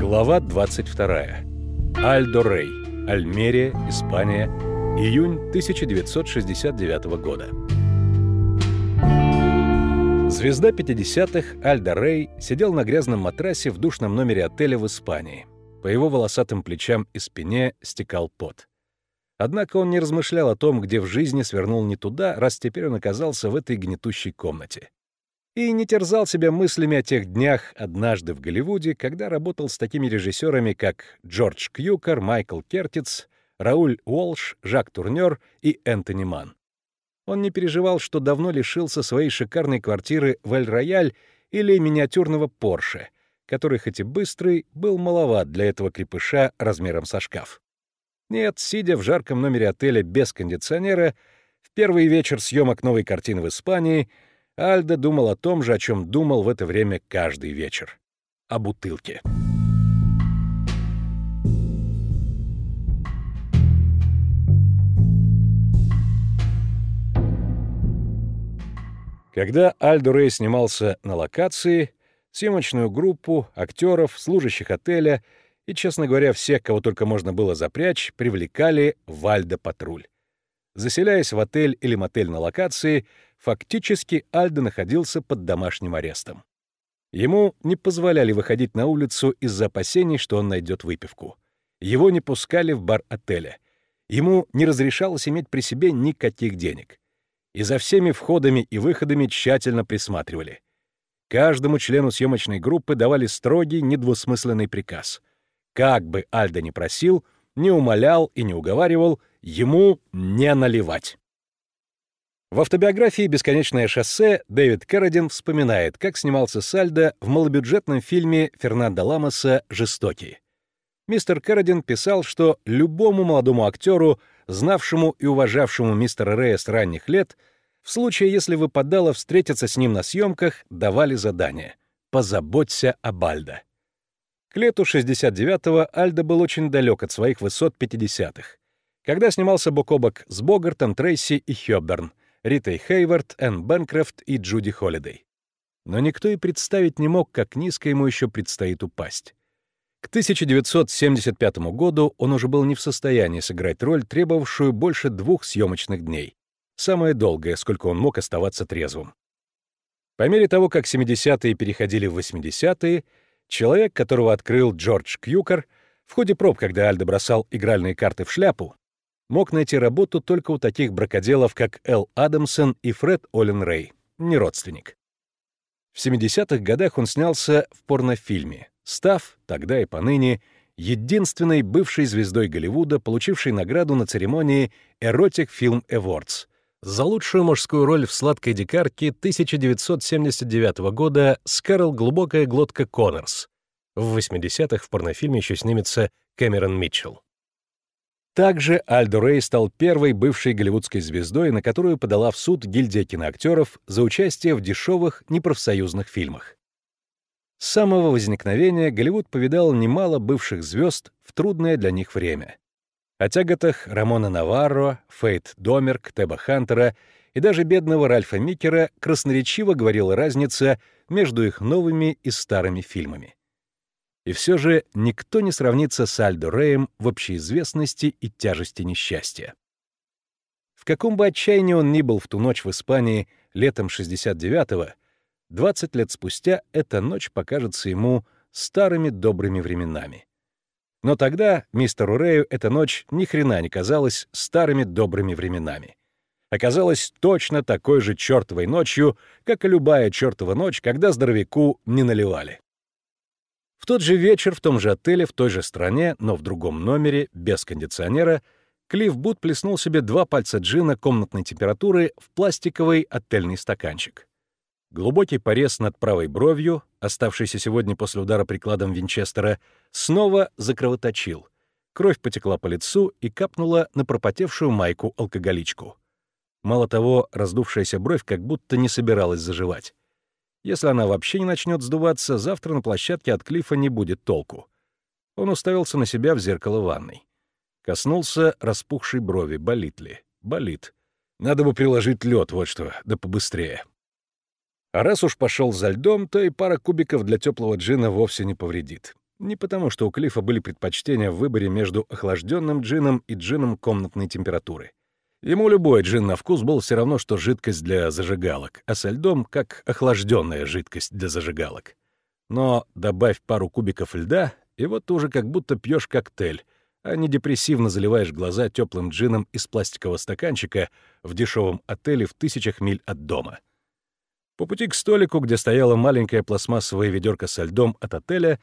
Глава 22. Альдо Рей. Альмерия, Испания. Июнь 1969 года. Звезда 50-х Альдо Рей сидел на грязном матрасе в душном номере отеля в Испании. По его волосатым плечам и спине стекал пот. Однако он не размышлял о том, где в жизни свернул не туда, раз теперь он оказался в этой гнетущей комнате. И не терзал себя мыслями о тех днях однажды в Голливуде, когда работал с такими режиссерами, как Джордж Кьюкер, Майкл Кертиц, Рауль Уолш, Жак Турнер и Энтони Ман. Он не переживал, что давно лишился своей шикарной квартиры в Эль-Рояль или миниатюрного Порше, который, хоть и быстрый, был маловат для этого крепыша размером со шкаф. Нет, сидя в жарком номере отеля без кондиционера, в первый вечер съемок новой картины в Испании, Альдо думал о том же, о чем думал в это время каждый вечер — о бутылке. Когда Альдо Рей снимался на локации, съемочную группу, актеров, служащих отеля — и, честно говоря, всех, кого только можно было запрячь, привлекали в Альдо-патруль. Заселяясь в отель или мотель на локации, фактически Альдо находился под домашним арестом. Ему не позволяли выходить на улицу из-за опасений, что он найдет выпивку. Его не пускали в бар отеля. Ему не разрешалось иметь при себе никаких денег. И за всеми входами и выходами тщательно присматривали. Каждому члену съемочной группы давали строгий, недвусмысленный приказ — как бы Альдо ни просил, не умолял и не уговаривал, ему не наливать. В автобиографии «Бесконечное шоссе» Дэвид Кэрродин вспоминает, как снимался Сальдо в малобюджетном фильме Фернандо Ламоса «Жестокий». Мистер Кэрродин писал, что любому молодому актеру, знавшему и уважавшему мистера Рэя с ранних лет, в случае, если выпадало встретиться с ним на съемках, давали задание «Позаботься о Бальдо». К лету 69-го Альдо был очень далек от своих высот 50-х, когда снимался бок о бок с Богартом, Трейси и Хёбберн, Ритой Хейвард, Энн Бэнкрофт и Джуди Холлидей. Но никто и представить не мог, как низко ему еще предстоит упасть. К 1975 году он уже был не в состоянии сыграть роль, требовавшую больше двух съемочных дней. Самое долгое, сколько он мог оставаться трезвым. По мере того, как 70-е переходили в 80-е, Человек, которого открыл Джордж Кьюкер, в ходе проб, когда Альдо бросал игральные карты в шляпу, мог найти работу только у таких бракоделов, как Эл Адамсон и Фред Оллен Рэй, не родственник. В 70-х годах он снялся в порнофильме, став, тогда и поныне, единственной бывшей звездой Голливуда, получившей награду на церемонии Erotic Film Awards за лучшую мужскую роль в «Сладкой дикарке» 1979 года с Кэрол «Глубокая глотка Коннорс». В 80-х в порнофильме еще снимется Кэмерон Митчелл. Также Альдо Рей стал первой бывшей голливудской звездой, на которую подала в суд гильдия киноактеров за участие в дешевых непрофсоюзных фильмах. С самого возникновения Голливуд повидал немало бывших звезд в трудное для них время. О тяготах Рамона Наварро, Фейт Домерк, Теба Хантера и даже бедного Ральфа Микера красноречиво говорила разница между их новыми и старыми фильмами. И все же никто не сравнится с Альдо Рэем в общеизвестности и тяжести несчастья. В каком бы отчаянии он ни был в ту ночь в Испании летом 69-го, 20 лет спустя эта ночь покажется ему старыми добрыми временами. Но тогда мистеру Рэю эта ночь ни хрена не казалась старыми добрыми временами. Оказалась точно такой же чертовой ночью, как и любая чертова ночь, когда здоровяку не наливали. В тот же вечер в том же отеле, в той же стране, но в другом номере, без кондиционера, Клифф Бут плеснул себе два пальца джина комнатной температуры в пластиковый отельный стаканчик. Глубокий порез над правой бровью, оставшийся сегодня после удара прикладом Винчестера, снова закровоточил. Кровь потекла по лицу и капнула на пропотевшую майку-алкоголичку. Мало того, раздувшаяся бровь как будто не собиралась заживать. Если она вообще не начнет сдуваться, завтра на площадке от Клифа не будет толку. Он уставился на себя в зеркало ванной. Коснулся распухшей брови. Болит ли? Болит. Надо бы приложить лед, вот что, да побыстрее. А раз уж пошел за льдом, то и пара кубиков для теплого джина вовсе не повредит. Не потому, что у Клифа были предпочтения в выборе между охлажденным джином и джином комнатной температуры. Ему любой джин на вкус был все равно, что жидкость для зажигалок, а со льдом — как охлажденная жидкость для зажигалок. Но добавь пару кубиков льда, и вот ты уже как будто пьешь коктейль, а не депрессивно заливаешь глаза теплым джином из пластикового стаканчика в дешевом отеле в тысячах миль от дома. По пути к столику, где стояла маленькая пластмассовая ведерко со льдом от отеля,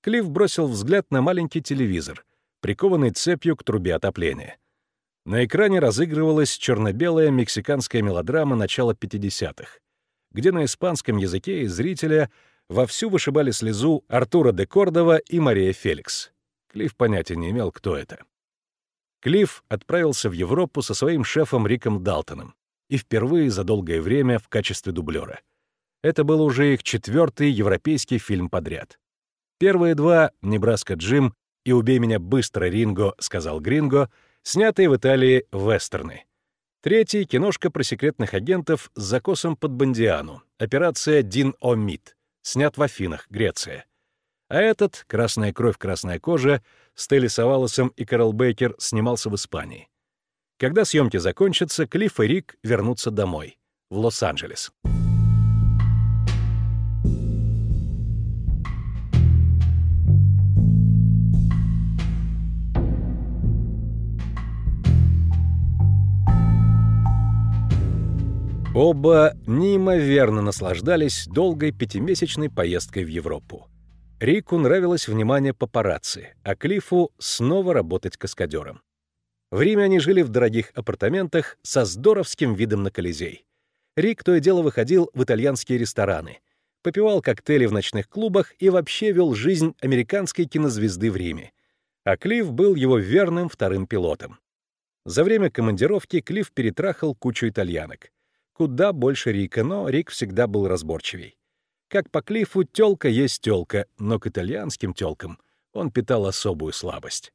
Клифф бросил взгляд на маленький телевизор, прикованный цепью к трубе отопления. На экране разыгрывалась черно-белая мексиканская мелодрама начала 50-х, где на испанском языке из зрителя вовсю вышибали слезу Артура де Кордова и Мария Феликс. Клифф понятия не имел, кто это. Клифф отправился в Европу со своим шефом Риком Далтоном и впервые за долгое время в качестве дублера. Это был уже их четвертый европейский фильм подряд. Первые два «Небраска Джим» и «Убей меня быстро, Ринго», — сказал Гринго, снятые в Италии вестерны. Третий — киношка про секретных агентов с закосом под Бондиану, операция «Дин Омит», снят в Афинах, Греция. А этот «Красная кровь, красная кожа» с Телли Савалосом и Карл Бейкер снимался в Испании. Когда съемки закончатся, Клифф и Рик вернутся домой, в Лос-Анджелес. Оба неимоверно наслаждались долгой пятимесячной поездкой в Европу. Рику нравилось внимание папарацци, а Клифу снова работать каскадером. В Риме они жили в дорогих апартаментах со здоровским видом на Колизей. Рик то и дело выходил в итальянские рестораны, попивал коктейли в ночных клубах и вообще вел жизнь американской кинозвезды в Риме. А Клифф был его верным вторым пилотом. За время командировки Клифф перетрахал кучу итальянок куда больше Рика, но Рик всегда был разборчивей. Как по Клиффу, тёлка есть тёлка, но к итальянским тёлкам он питал особую слабость.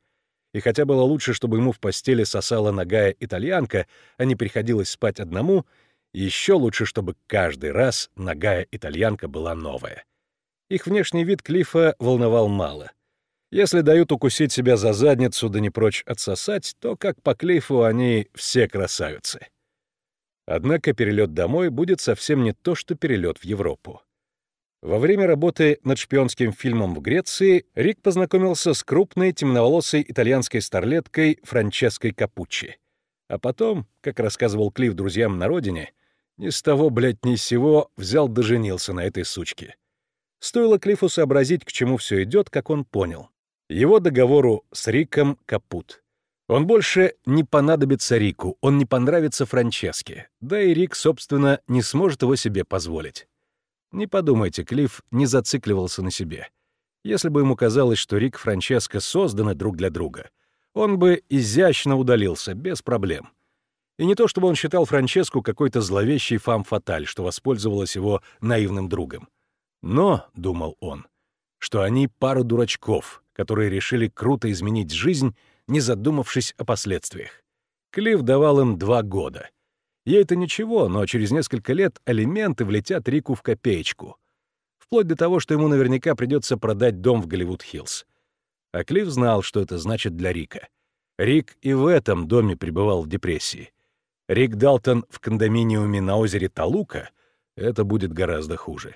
И хотя было лучше, чтобы ему в постели сосала ногая итальянка, а не приходилось спать одному, еще лучше, чтобы каждый раз ногая итальянка была новая. Их внешний вид Клиффа волновал мало. Если дают укусить себя за задницу да не прочь отсосать, то, как по Клиффу, они все красавицы. Однако перелет домой будет совсем не то, что перелет в Европу. Во время работы над шпионским фильмом в Греции Рик познакомился с крупной темноволосой итальянской старлеткой Франческой Капуччи. А потом, как рассказывал Клифф друзьям на родине, ни с того, блядь, ни с сего взял да женился на этой сучке. Стоило Клиффу сообразить, к чему все идет, как он понял. Его договору с Риком капут. Он больше не понадобится Рику, он не понравится Франческе. Да и Рик, собственно, не сможет его себе позволить. Не подумайте, Клифф не зацикливался на себе. Если бы ему казалось, что Рик и Франческо созданы друг для друга, он бы изящно удалился, без проблем. И не то, чтобы он считал Франческу какой-то зловещий фам-фаталь, что воспользовалась его наивным другом. Но, — думал он, — что они пара дурачков, которые решили круто изменить жизнь не задумавшись о последствиях. Клифф давал им два года. Ей это ничего, но через несколько лет алименты влетят Рику в копеечку. Вплоть до того, что ему наверняка придется продать дом в Голливуд-Хиллз. А Клифф знал, что это значит для Рика. Рик и в этом доме пребывал в депрессии. Рик Далтон в кондоминиуме на озере Талука — это будет гораздо хуже.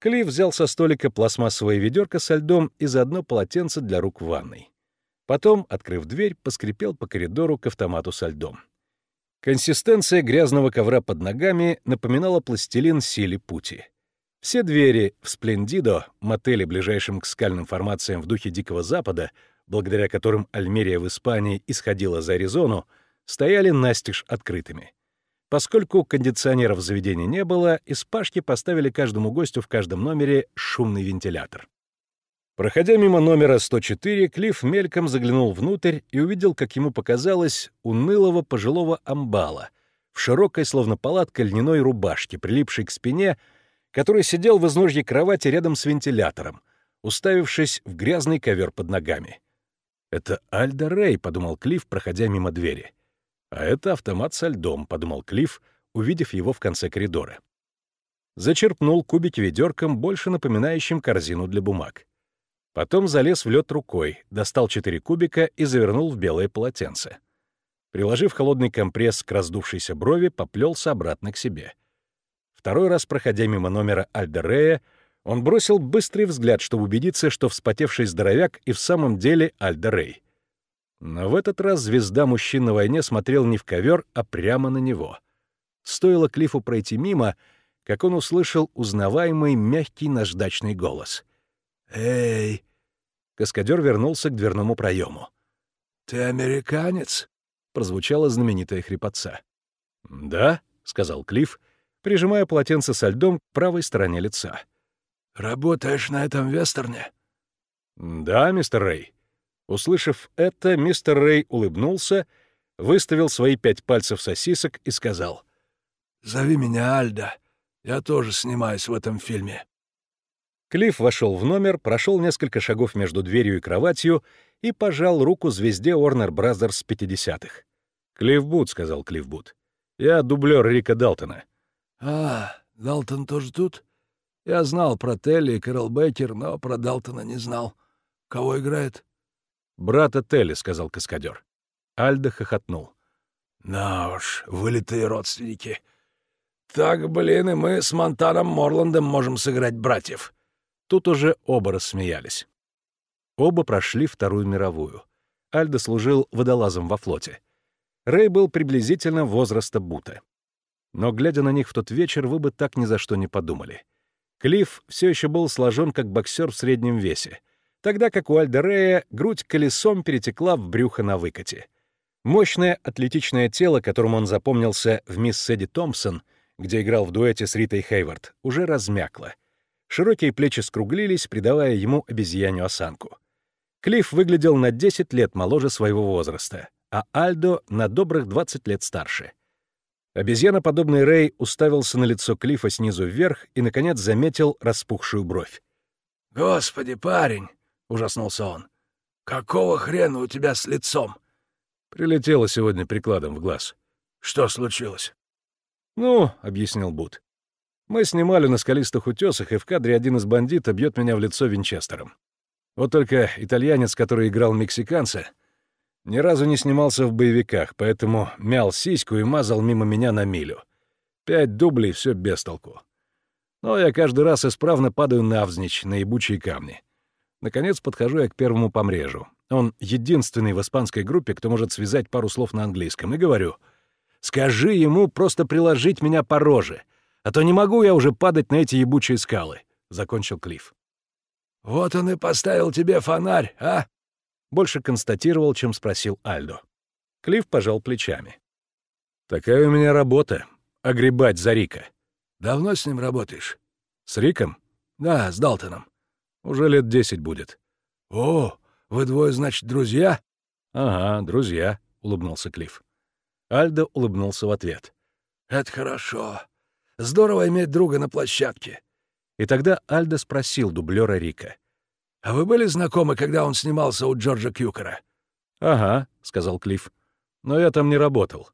Клифф взял со столика пластмассовое ведерко со льдом и заодно полотенце для рук в ванной. Потом, открыв дверь, поскрипел по коридору к автомату со льдом. Консистенция грязного ковра под ногами напоминала пластилин сили пути. Все двери в «Сплендидо», мотеле, ближайшем к скальным формациям в духе Дикого Запада, благодаря которым Альмерия в Испании исходила за Аризону, стояли настежь открытыми. Поскольку кондиционеров в заведении не было, из пашки поставили каждому гостю в каждом номере шумный вентилятор. Проходя мимо номера 104, Клифф мельком заглянул внутрь и увидел, как ему показалось, унылого пожилого амбала в широкой, словно палатка, льняной рубашке, прилипшей к спине, который сидел в изножье кровати рядом с вентилятором, уставившись в грязный ковер под ногами. «Это Альда Рэй», — подумал Клифф, проходя мимо двери. «А это автомат со льдом», — подумал Клифф, увидев его в конце коридора. Зачерпнул кубики ведерком, больше напоминающим корзину для бумаг. Потом залез в лед рукой, достал четыре кубика и завернул в белое полотенце. Приложив холодный компресс к раздувшейся брови, поплелся обратно к себе. Второй раз, проходя мимо номера Альдерея, он бросил быстрый взгляд, чтобы убедиться, что вспотевший здоровяк и в самом деле Альдерей. Но в этот раз звезда мужчин на войне смотрел не в ковер, а прямо на него. Стоило Клифу пройти мимо, как он услышал узнаваемый мягкий наждачный голос. «Эй!» Каскадер вернулся к дверному проему. «Ты американец?» — прозвучала знаменитая хрипотца. «Да», — сказал Клифф, прижимая полотенце со льдом к правой стороне лица. «Работаешь на этом вестерне?» «Да, мистер Рэй». Услышав это, мистер Рэй улыбнулся, выставил свои пять пальцев сосисок и сказал. «Зови меня Альда. Я тоже снимаюсь в этом фильме». Клифф вошел в номер, прошел несколько шагов между дверью и кроватью и пожал руку звезде Warner Brothers 50-х. «Клифф Бут», — сказал Клифф Бут. «Я дублер Рика Далтона». «А, Далтон тоже тут? Я знал про Телли и Кэрол Бейкер, но про Далтона не знал. Кого играет?» «Брата Телли», — сказал каскадер. Альда хохотнул. «На уж, вылитые родственники. Так, блин, и мы с Монтаном Морландом можем сыграть братьев». Тут уже оба рассмеялись. Оба прошли Вторую мировую. Альдо служил водолазом во флоте. Рэй был приблизительно возраста Бута. Но, глядя на них в тот вечер, вы бы так ни за что не подумали. Клифф все еще был сложен как боксер в среднем весе, тогда как у Альда Рэя грудь колесом перетекла в брюхо на выкате. Мощное атлетичное тело, которым он запомнился в «Мисс Сэдди Томпсон», где играл в дуэте с Ритой Хейвард, уже размякло — Широкие плечи скруглились, придавая ему обезьянью осанку. Клифф выглядел на 10 лет моложе своего возраста, а Альдо — на добрых 20 лет старше. Обезьяноподобный Рэй уставился на лицо Клиффа снизу вверх и, наконец, заметил распухшую бровь. «Господи, парень!» — ужаснулся он. «Какого хрена у тебя с лицом?» Прилетело сегодня прикладом в глаз. «Что случилось?» «Ну», — объяснил Бут, мы снимали на скалистых утесах, и в кадре один из бандитов бьет меня в лицо винчестером. Вот только итальянец, который играл мексиканца, ни разу не снимался в боевиках, поэтому мял сиську и мазал мимо меня на милю. Пять дублей — все без толку. Но я каждый раз исправно падаю навзничь на ебучие камни. Наконец подхожу я к первому помрежу. Он единственный в испанской группе, кто может связать пару слов на английском, и говорю, «Скажи ему просто приложить меня по роже», а то не могу я уже падать на эти ебучие скалы», — закончил Клифф. «Вот он и поставил тебе фонарь, а?» Больше констатировал, чем спросил Альдо. Клифф пожал плечами. «Такая у меня работа — огребать за Рика». «Давно с ним работаешь?» «С Риком?» «Да, с Далтоном». «Уже лет десять будет». «О, вы двое, значит, друзья?» «Ага, друзья», — улыбнулся Клифф. Альдо улыбнулся в ответ. «Это хорошо. Здорово иметь друга на площадке». И тогда Альдо спросил дублера Рика. «А вы были знакомы, когда он снимался у Джорджа Кьюкера?» «Ага», — сказал Клифф. «Но я там не работал.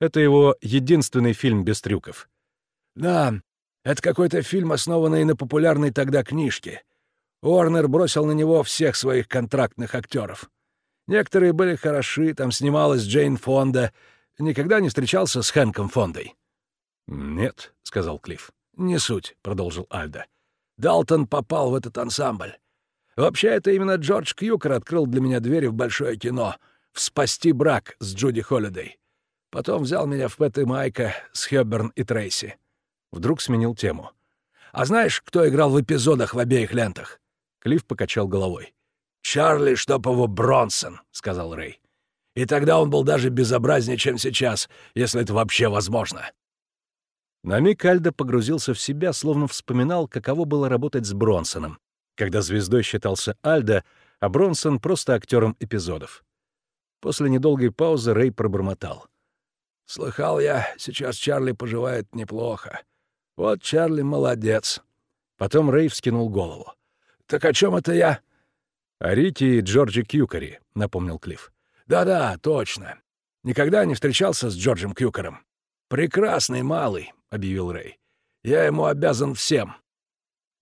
Это его единственный фильм без трюков». «Да, это какой-то фильм, основанный на популярной тогда книжке. Уорнер бросил на него всех своих контрактных актеров. Некоторые были хороши, там снималась Джейн Фонда. Никогда не встречался с Хэнком Фондой?» «Нет», — сказал Клифф. «Не суть», — продолжил Альда. «Далтон попал в этот ансамбль. Вообще, это именно Джордж Кьюкер открыл для меня двери в большое кино, в «Спасти брак» с Джуди Холлидей. Потом взял меня в Пэт и Майка с Хёбберн и Трейси. Вдруг сменил тему. «А знаешь, кто играл в эпизодах в обеих лентах?» Клифф покачал головой. «Чарли, его Бронсон», — сказал Рэй. «И тогда он был даже безобразнее, чем сейчас, если это вообще возможно». На миг Альдо погрузился в себя, словно вспоминал, каково было работать с Бронсоном, когда звездой считался Альдо, а Бронсон — просто актером эпизодов. После недолгой паузы Рэй пробормотал. «Слыхал я, сейчас Чарли поживает неплохо. Вот Чарли молодец». Потом Рэй вскинул голову. «Так о чем это я?» «О Рите и Джорджи Кьюкери», — напомнил Клифф. «Да-да, точно. Никогда не встречался с Джорджем Кьюкером. Прекрасный малый. — объявил Рэй. Я ему обязан всем».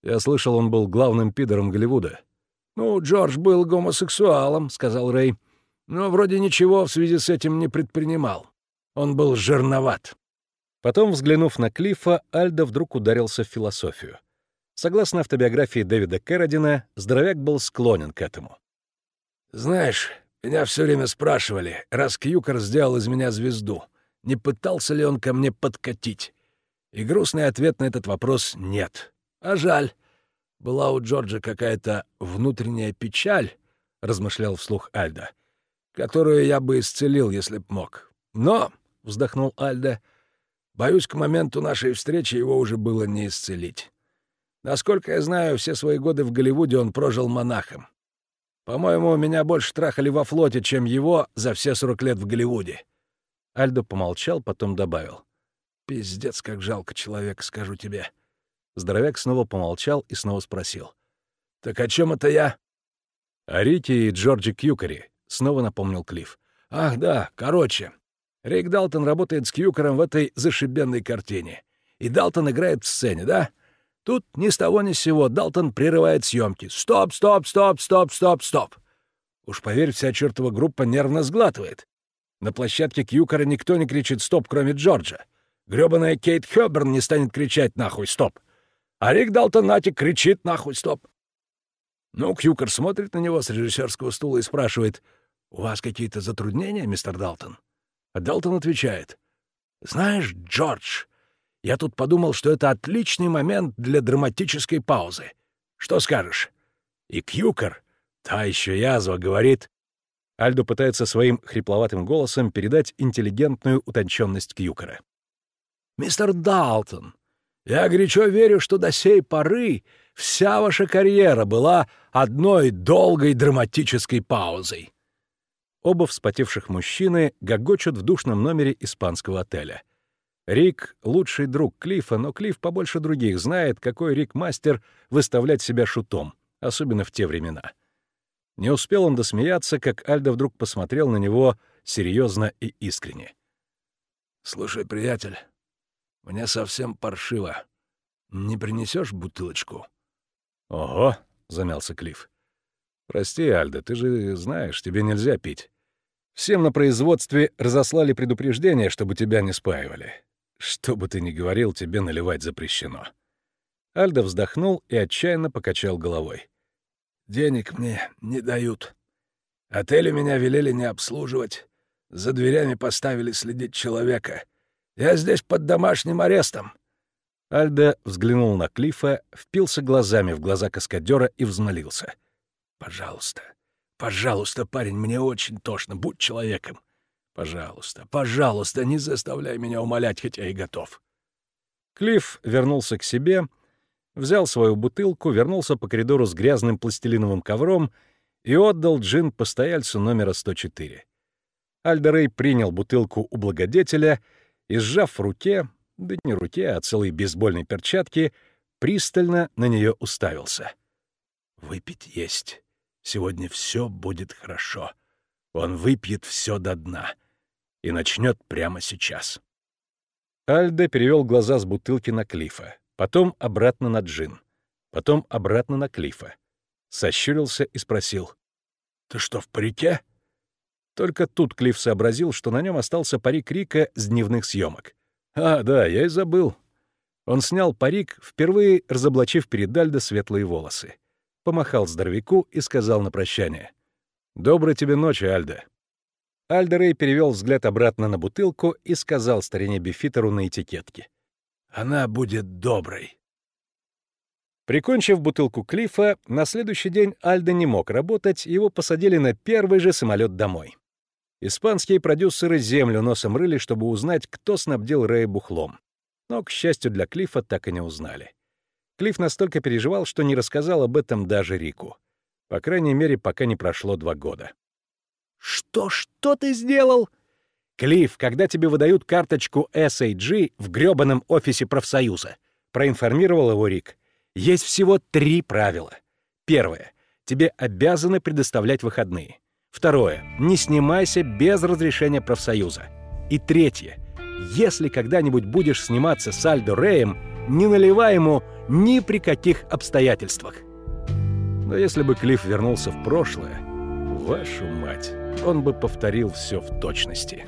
Я слышал, он был главным пидором Голливуда. «Ну, Джордж был гомосексуалом», — сказал Рэй. «Но вроде ничего в связи с этим не предпринимал. Он был жирноват». Потом, взглянув на Клиффа, Альдо вдруг ударился в философию. Согласно автобиографии Дэвида Кэрродина, здоровяк был склонен к этому. «Знаешь, меня все время спрашивали, раз Кьюкер сделал из меня звезду, не пытался ли он ко мне подкатить? И грустный ответ на этот вопрос — нет. А жаль. Была у Джорджа какая-то внутренняя печаль, — размышлял вслух Альда, — которую я бы исцелил, если б мог. Но, — вздохнул Альда, — боюсь, к моменту нашей встречи его уже было не исцелить. Насколько я знаю, все свои годы в Голливуде он прожил монахом. По-моему, меня больше трахали во флоте, чем его за все сорок лет в Голливуде. Альдо помолчал, потом добавил. «Пиздец, как жалко человека, скажу тебе». Здоровяк снова помолчал и снова спросил. «Так о чем это я?» «О Рите и Джорджи Кьюкери», — снова напомнил Клифф. «Ах, да, короче. Рик Далтон работает с Кьюкером в этой зашибенной картине. И Далтон играет в сцене, да? Тут ни с того ни с сего Далтон прерывает съемки. Стоп, стоп, стоп, стоп, стоп, стоп. Уж поверь, вся чертова группа нервно сглатывает. На площадке Кьюкера никто не кричит «стоп», кроме Джорджа. Грёбаная Кейт Хёберн не станет кричать «нахуй, стоп». А Рик Далтон кричит «нахуй, стоп». Ну, Кьюкер смотрит на него с режиссерского стула и спрашивает «У вас какие-то затруднения, мистер Далтон?» А Далтон отвечает «Знаешь, Джордж, я тут подумал, что это отличный момент для драматической паузы. Что скажешь?» И Кьюкер, та еще язва, говорит Альдо пытается своим хрипловатым голосом передать интеллигентную утонченность Кьюкера. «Мистер Далтон, я горячо верю, что до сей поры вся ваша карьера была одной долгой драматической паузой». Оба вспотевших мужчины гогочут в душном номере испанского отеля. Рик — лучший друг Клиффа, но Клифф побольше других знает, какой Рик мастер выставлять себя шутом, особенно в те времена. Не успел он досмеяться, как Альдо вдруг посмотрел на него серьезно и искренне. «Слушай, приятель, мне совсем паршиво. Не принесешь бутылочку?» «Ого!» — замялся Клифф. «Прости, Альдо, ты же знаешь, тебе нельзя пить. Всем на производстве разослали предупреждение, чтобы тебя не спаивали. Что бы ты ни говорил, тебе наливать запрещено». Альдо вздохнул и отчаянно покачал головой. Денег мне не дают. Отели меня велели не обслуживать. За дверями поставили следить человека. Я здесь под домашним арестом». Альда взглянул на Клифа, впился глазами в глаза каскадера и взмолился. «Пожалуйста, пожалуйста, парень, мне очень тошно, будь человеком. Пожалуйста, пожалуйста, не заставляй меня умолять, хотя и готов». Клифф вернулся к себе взял свою бутылку, вернулся по коридору с грязным пластилиновым ковром и отдал джин постояльцу номера 104. Альдерей принял бутылку у благодетеля и, сжав в руке, да не руке, а целой бейсбольной перчатки, пристально на нее уставился. «Выпить есть. Сегодня все будет хорошо. Он выпьет все до дна. И начнет прямо сейчас». Альда перевел глаза с бутылки на Клифа потом обратно на Джин, потом обратно на Клифа. Сощурился и спросил. «Ты что, в парике?» Только тут Клифф сообразил, что на нем остался парик Рика с дневных съемок. «А, да, я и забыл». Он снял парик, впервые разоблачив перед Альдо светлые волосы. Помахал здоровяку и сказал на прощание. «Доброй тебе ночи, Альдо». Рэй перевел взгляд обратно на бутылку и сказал старине Бифитеру на этикетке. Она будет доброй. Прикончив бутылку Клифа, на следующий день Альдо не мог работать, его посадили на первый же самолет домой. Испанские продюсеры землю носом рыли, чтобы узнать, кто снабдил Рэя бухлом. Но, к счастью для Клифа, так и не узнали. Клифф настолько переживал, что не рассказал об этом даже Рику. По крайней мере, пока не прошло два года. «Что, что ты сделал?» Клифф, когда тебе выдают карточку SAG в грёбаном офисе профсоюза, проинформировал его Рик, есть всего три правила. Первое. Тебе обязаны предоставлять выходные. Второе. Не снимайся без разрешения профсоюза. И третье. Если когда-нибудь будешь сниматься с Альдо Рэем, не наливай ему ни при каких обстоятельствах. Но если бы Клифф вернулся в прошлое, вашу мать, он бы повторил все в точности.